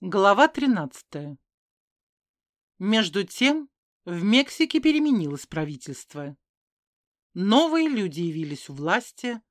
Глава 13. Между тем в Мексике переменилось правительство. Новые люди явились у власти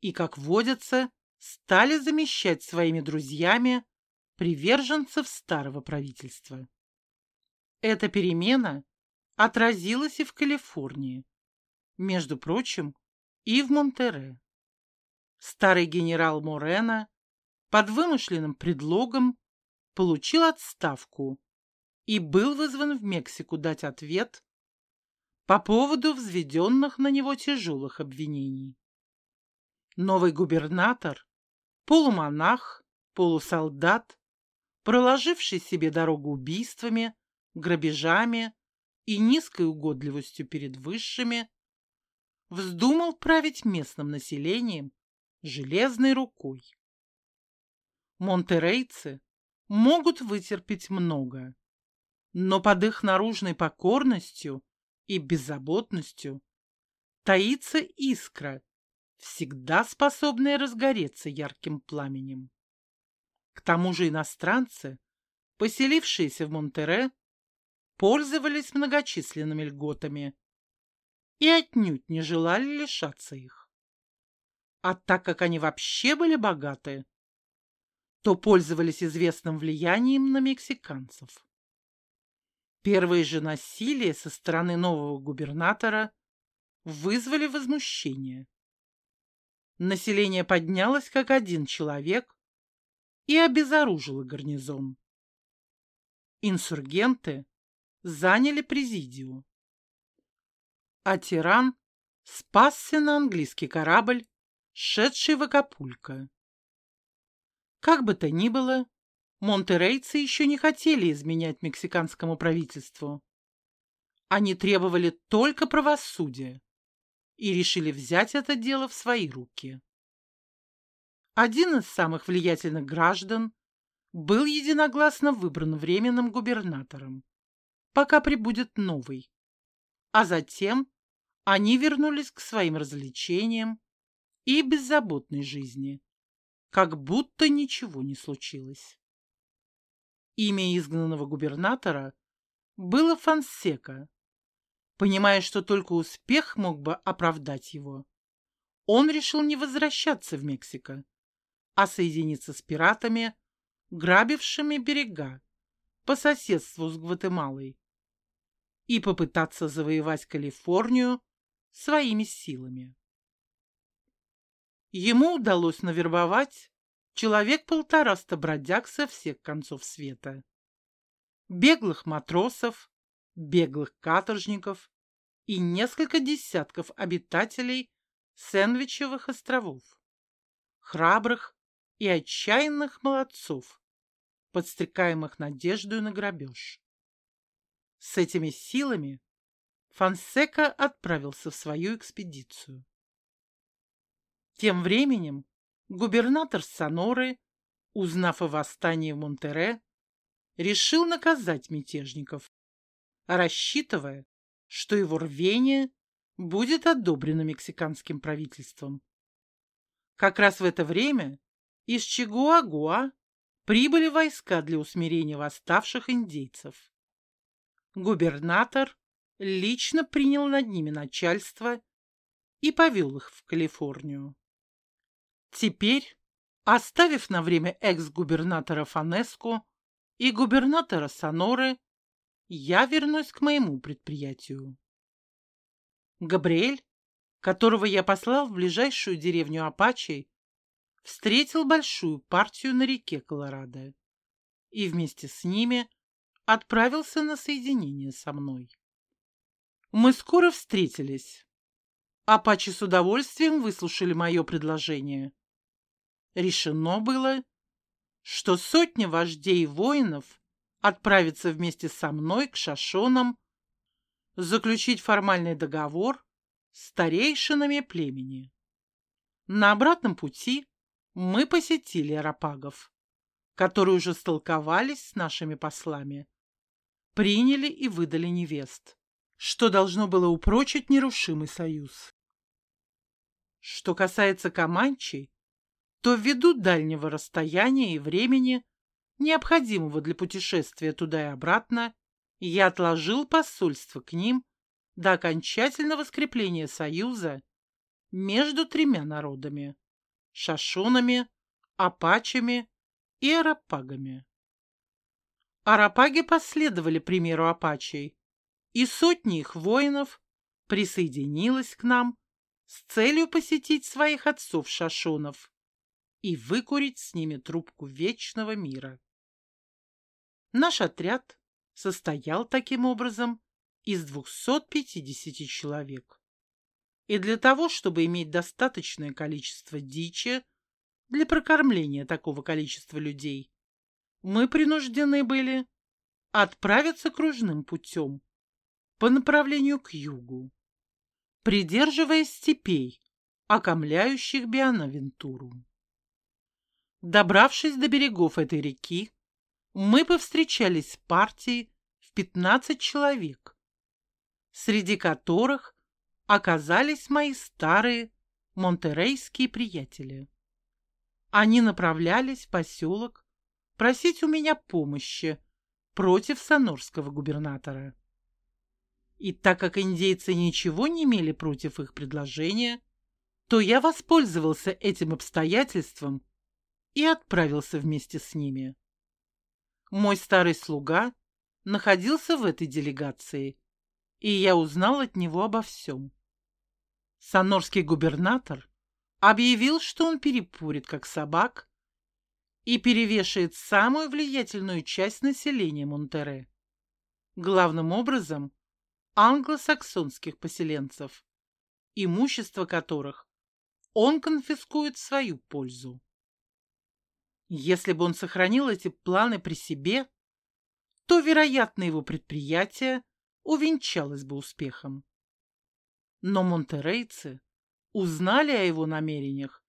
и, как водится, стали замещать своими друзьями приверженцев старого правительства. Эта перемена отразилась и в Калифорнии, между прочим, и в Монтере. Старый генерал Морено под вымышленным предлогом получил отставку и был вызван в Мексику дать ответ по поводу взведенных на него тяжелых обвинений. Новый губернатор, полумонах, полусолдат, проложивший себе дорогу убийствами, грабежами и низкой угодливостью перед высшими, вздумал править местным населением железной рукой. Монтерейцы могут вытерпеть много. Но под их наружной покорностью и беззаботностью таится искра, всегда способная разгореться ярким пламенем. К тому же иностранцы, поселившиеся в Монтере, пользовались многочисленными льготами и отнюдь не желали лишаться их. А так как они вообще были богаты, то пользовались известным влиянием на мексиканцев. Первые же насилия со стороны нового губернатора вызвали возмущение. Население поднялось как один человек и обезоружило гарнизон. Инсургенты заняли президиум, а тиран спасся на английский корабль, шедший в Акапулько. Как бы то ни было, монтерейцы еще не хотели изменять мексиканскому правительству. Они требовали только правосудия и решили взять это дело в свои руки. Один из самых влиятельных граждан был единогласно выбран временным губернатором, пока прибудет новый. А затем они вернулись к своим развлечениям и беззаботной жизни как будто ничего не случилось. Имя изгнанного губернатора было Фансека. Понимая, что только успех мог бы оправдать его, он решил не возвращаться в Мексико, а соединиться с пиратами, грабившими берега по соседству с Гватемалой, и попытаться завоевать Калифорнию своими силами. Ему удалось навербовать человек полтораста бродяг со всех концов света. Беглых матросов, беглых каторжников и несколько десятков обитателей Сэндвичевых островов. Храбрых и отчаянных молодцов, подстрекаемых надеждой на грабеж. С этими силами Фансека отправился в свою экспедицию. Тем временем губернатор Соноры, узнав о восстании в Монтере, решил наказать мятежников, рассчитывая, что его рвение будет одобрено мексиканским правительством. Как раз в это время из Чигуагуа прибыли войска для усмирения восставших индейцев. Губернатор лично принял над ними начальство и повел их в Калифорнию. Теперь, оставив на время экс-губернатора Фанеску и губернатора Соноры, я вернусь к моему предприятию. Габриэль, которого я послал в ближайшую деревню Апачей, встретил большую партию на реке Колорадо и вместе с ними отправился на соединение со мной. Мы скоро встретились. Апачи с удовольствием выслушали мое предложение решено было, что сотня вождей воинов отправится вместе со мной к шашонам заключить формальный договор с старейшинами племени. На обратном пути мы посетили арапагов, которые уже столковались с нашими послами, приняли и выдали невест, что должно было упрочить нерушимый союз. Что касается Каманчей, то ввиду дальнего расстояния и времени необходимого для путешествия туда и обратно, я отложил посольство к ним до окончательного скрепления союза между тремя народами – шашунами, апачами и арапагами. Арапаги последовали примеру апачей, и сотни их воинов присоединилась к нам с целью посетить своих отцов-шашунов и выкурить с ними трубку вечного мира. Наш отряд состоял таким образом из 250 человек. И для того, чтобы иметь достаточное количество дичи для прокормления такого количества людей, мы принуждены были отправиться кружным путем по направлению к югу, придерживаясь степей, окомляющих Бианавентуру. Добравшись до берегов этой реки, мы повстречались с партией в 15 человек, среди которых оказались мои старые монтерейские приятели. Они направлялись в поселок просить у меня помощи против санорского губернатора. И так как индейцы ничего не имели против их предложения, то я воспользовался этим обстоятельством и отправился вместе с ними. Мой старый слуга находился в этой делегации, и я узнал от него обо всем. Санорский губернатор объявил, что он перепурит как собак и перевешает самую влиятельную часть населения Монтере. Главным образом англосаксонских поселенцев, имущество которых он конфискует в свою пользу. Если бы он сохранил эти планы при себе, то, вероятно, его предприятие увенчалось бы успехом. Но монтерейцы узнали о его намерениях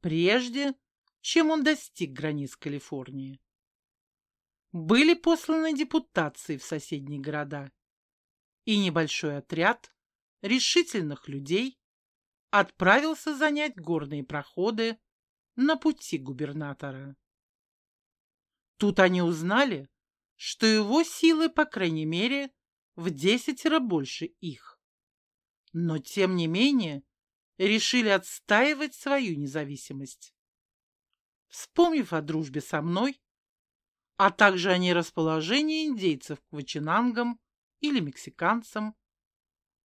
прежде, чем он достиг границ Калифорнии. Были посланы депутации в соседние города, и небольшой отряд решительных людей отправился занять горные проходы на пути губернатора. Тут они узнали, что его силы, по крайней мере, в десятеро больше их. Но, тем не менее, решили отстаивать свою независимость. Вспомнив о дружбе со мной, а также о нерасположении индейцев к вачинангам или мексиканцам,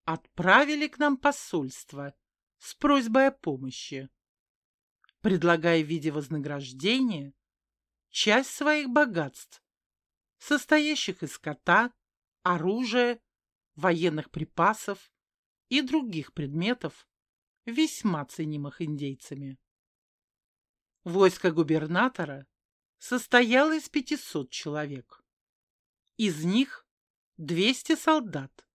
отправили к нам посольство с просьбой о помощи, предлагая в виде вознаграждения часть своих богатств, состоящих из скота, оружия, военных припасов и других предметов, весьма ценимых индейцами. Войско губернатора состояло из 500 человек. Из них 200 солдат,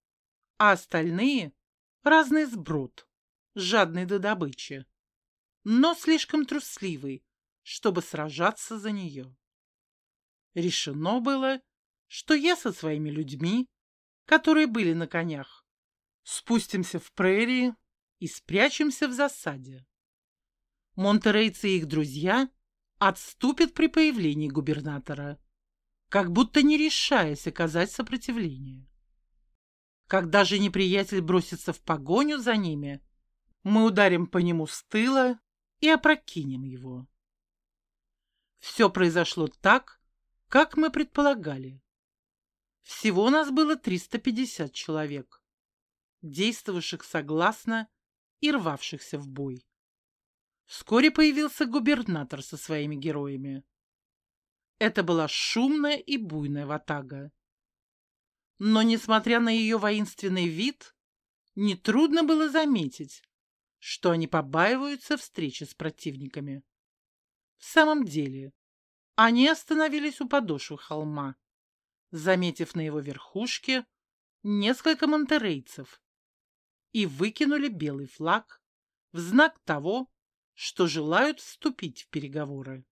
а остальные — разный сброд, жадный до добычи, но слишком трусливый, чтобы сражаться за нее. Решено было, что я со своими людьми, которые были на конях, спустимся в прерии и спрячемся в засаде. Монтерейцы и их друзья отступят при появлении губернатора, как будто не решаясь оказать сопротивление. Когда же неприятель бросится в погоню за ними, мы ударим по нему с тыла и опрокинем его. Все произошло так, как мы предполагали. Всего нас было 350 человек, действовавших согласно и рвавшихся в бой. Вскоре появился губернатор со своими героями. Это была шумная и буйная ватага. Но, несмотря на ее воинственный вид, нетрудно было заметить, что они побаиваются встречи с противниками. В самом деле, они остановились у подошвы холма, заметив на его верхушке несколько монтерейцев, и выкинули белый флаг в знак того, что желают вступить в переговоры.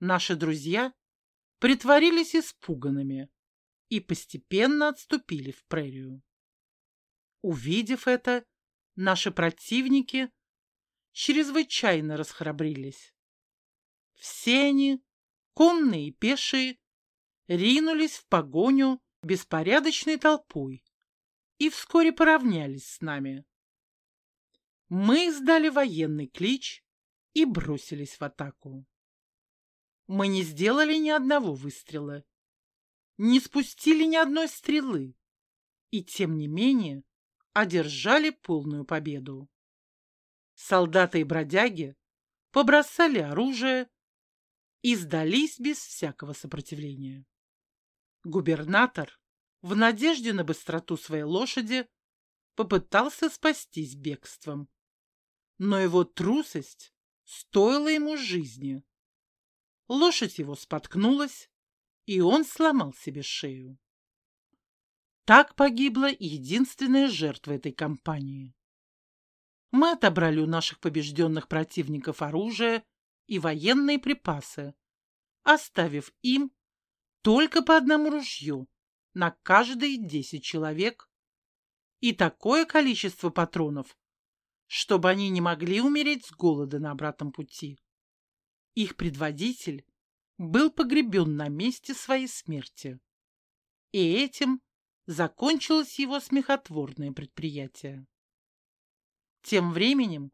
Наши друзья притворились испуганными и постепенно отступили в прерию. Увидев это, наши противники чрезвычайно расхрабрились. Все они конные и пешие, ринулись в погоню беспорядочной толпой и вскоре поравнялись с нами. Мы издали военный клич и бросились в атаку. Мы не сделали ни одного выстрела, не спустили ни одной стрелы и, тем не менее, одержали полную победу. Солдаты и бродяги побросали оружие и сдались без всякого сопротивления. Губернатор, в надежде на быстроту своей лошади, попытался спастись бегством. Но его трусость стоила ему жизни. Лошадь его споткнулась, и он сломал себе шею. Так погибла единственная жертва этой кампании. Мы отобрали у наших побежденных противников оружие и военные припасы, оставив им только по одному ружью на каждые десять человек и такое количество патронов, чтобы они не могли умереть с голода на обратном пути. Их предводитель был погребен на месте своей смерти. И этим закончилось его смехотворное предприятие. Тем временем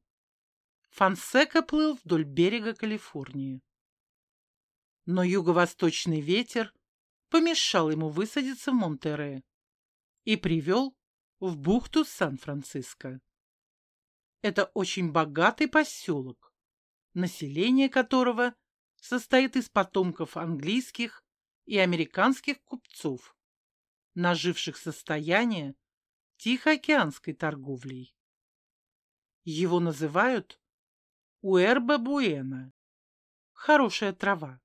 Фансека плыл вдоль берега Калифорнии. Но юго-восточный ветер помешал ему высадиться в Монтере и привел в бухту Сан-Франциско. Это очень богатый поселок, население которого состоит из потомков английских и американских купцов, наживших состояние Тихоокеанской торговлей. Его называют Уэрба Буэна – хорошая трава,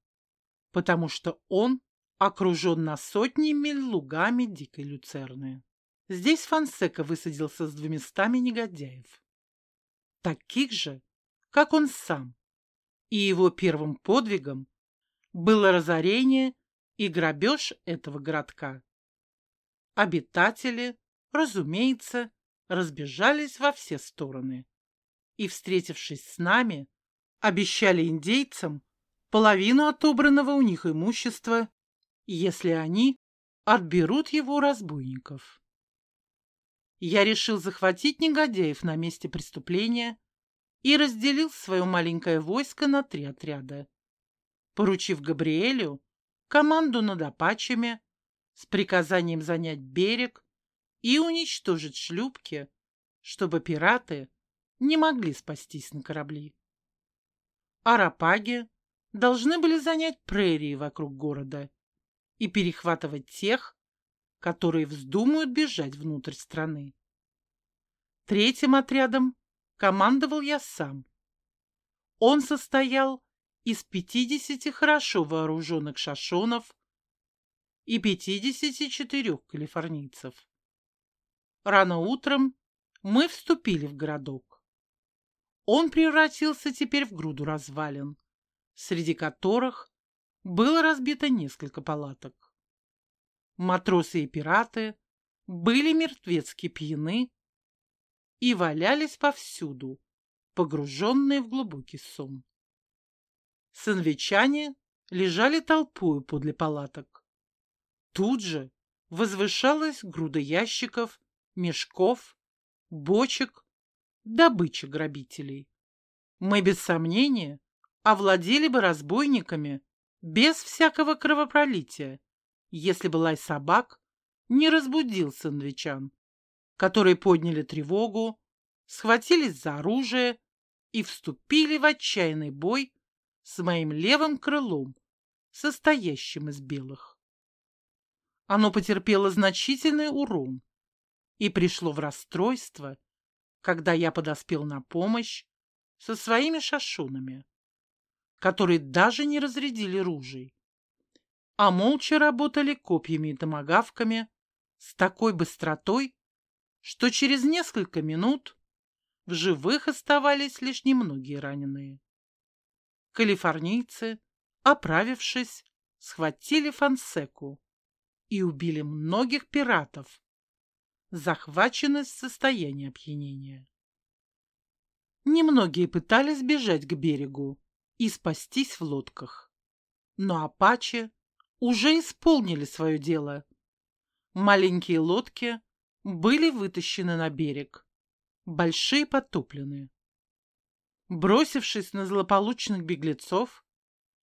потому что он окружен на сотни миль лугами дикой люцерны. Здесь Фансека высадился с двумястами негодяев. Таких же, как он сам, и его первым подвигом было разорение и грабеж этого городка. Обитатели, разумеется, разбежались во все стороны и, встретившись с нами, обещали индейцам половину отобранного у них имущества, если они отберут его у разбойников. Я решил захватить негодяев на месте преступления и разделил свое маленькое войско на три отряда, поручив Габриэлю команду над Апачами с приказанием занять берег и уничтожить шлюпки, чтобы пираты не могли спастись на корабли. Арапаги должны были занять прерии вокруг города и перехватывать тех, которые вздумают бежать внутрь страны. Третьим отрядом командовал я сам. Он состоял из 50 хорошо вооруженных шашонов и 54 калифорнийцев. Рано утром мы вступили в городок. Он превратился теперь в груду развалин, среди которых было разбито несколько палаток. Матросы и пираты были мертвецки пьяны и валялись повсюду, погруженные в глубокий сон. Сынвичане лежали толпою подле палаток. Тут же возвышалась груда ящиков, мешков, бочек, добыча грабителей. Мы без сомнения овладели бы разбойниками без всякого кровопролития, если бы лай собак не разбудил сандвичан которые подняли тревогу, схватились за оружие и вступили в отчаянный бой с моим левым крылом, состоящим из белых. Оно потерпело значительный урон и пришло в расстройство, когда я подоспел на помощь со своими шашунами, которые даже не разрядили ружей, а молча работали копьями и томагавками с такой быстротой, что через несколько минут в живых оставались лишь немногие раненые. Калифорнийцы, оправившись, схватили Фансеку и убили многих пиратов, захваченных в состоянии опьянения. Немногие пытались бежать к берегу и спастись в лодках. Но апачи уже исполнили свое дело. Маленькие лодки были вытащены на берег, большие потоплены. Бросившись на злополучных беглецов,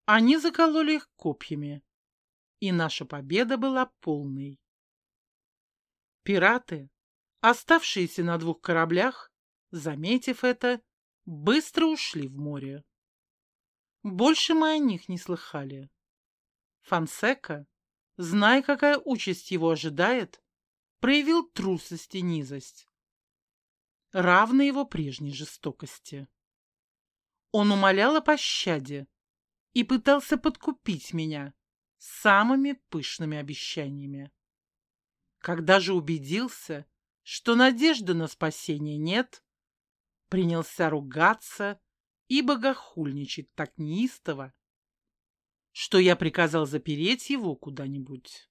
они закололи их копьями, и наша победа была полной. Пираты, оставшиеся на двух кораблях, заметив это, быстро ушли в море. Больше мы о них не слыхали. Фансека, зная, какая участь его ожидает, проявил трусость и низость, равны его прежней жестокости. Он умолял о пощаде и пытался подкупить меня самыми пышными обещаниями. Когда же убедился, что надежды на спасение нет, принялся ругаться и богохульничать так неистово, что я приказал запереть его куда-нибудь.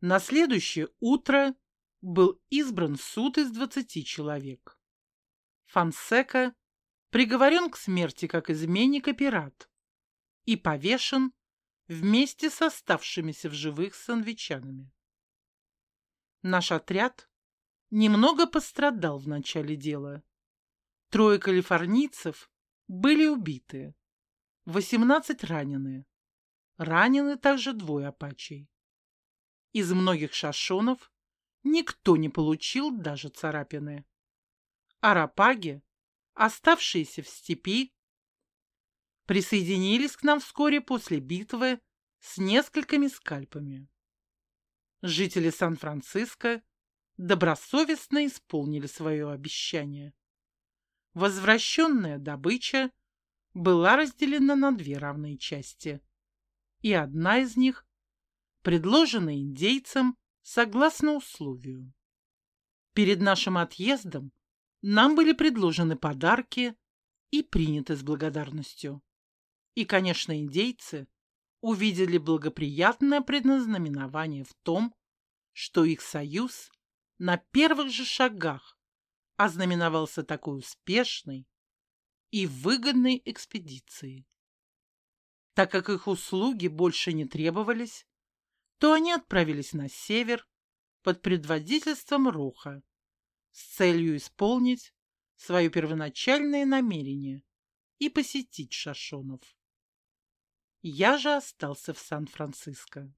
На следующее утро был избран суд из двадцати человек. Фансека приговорен к смерти как изменник и пират и повешен вместе с оставшимися в живых санвичанами. Наш отряд немного пострадал в начале дела. Трое калифорнийцев были убиты, восемнадцать ранены. Ранены также двое апачей. Из многих шашонов никто не получил даже царапины. Арапаги, оставшиеся в степи, присоединились к нам вскоре после битвы с несколькими скальпами. Жители Сан-Франциско добросовестно исполнили свое обещание. Возвращенная добыча была разделена на две равные части – и одна из них предложена индейцам согласно условию. Перед нашим отъездом нам были предложены подарки и приняты с благодарностью. И, конечно, индейцы увидели благоприятное предназнаменование в том, что их союз на первых же шагах ознаменовался такой успешной и выгодной экспедицией. Так как их услуги больше не требовались, то они отправились на север под предводительством Роха с целью исполнить свое первоначальное намерение и посетить Шашонов. Я же остался в Сан-Франциско.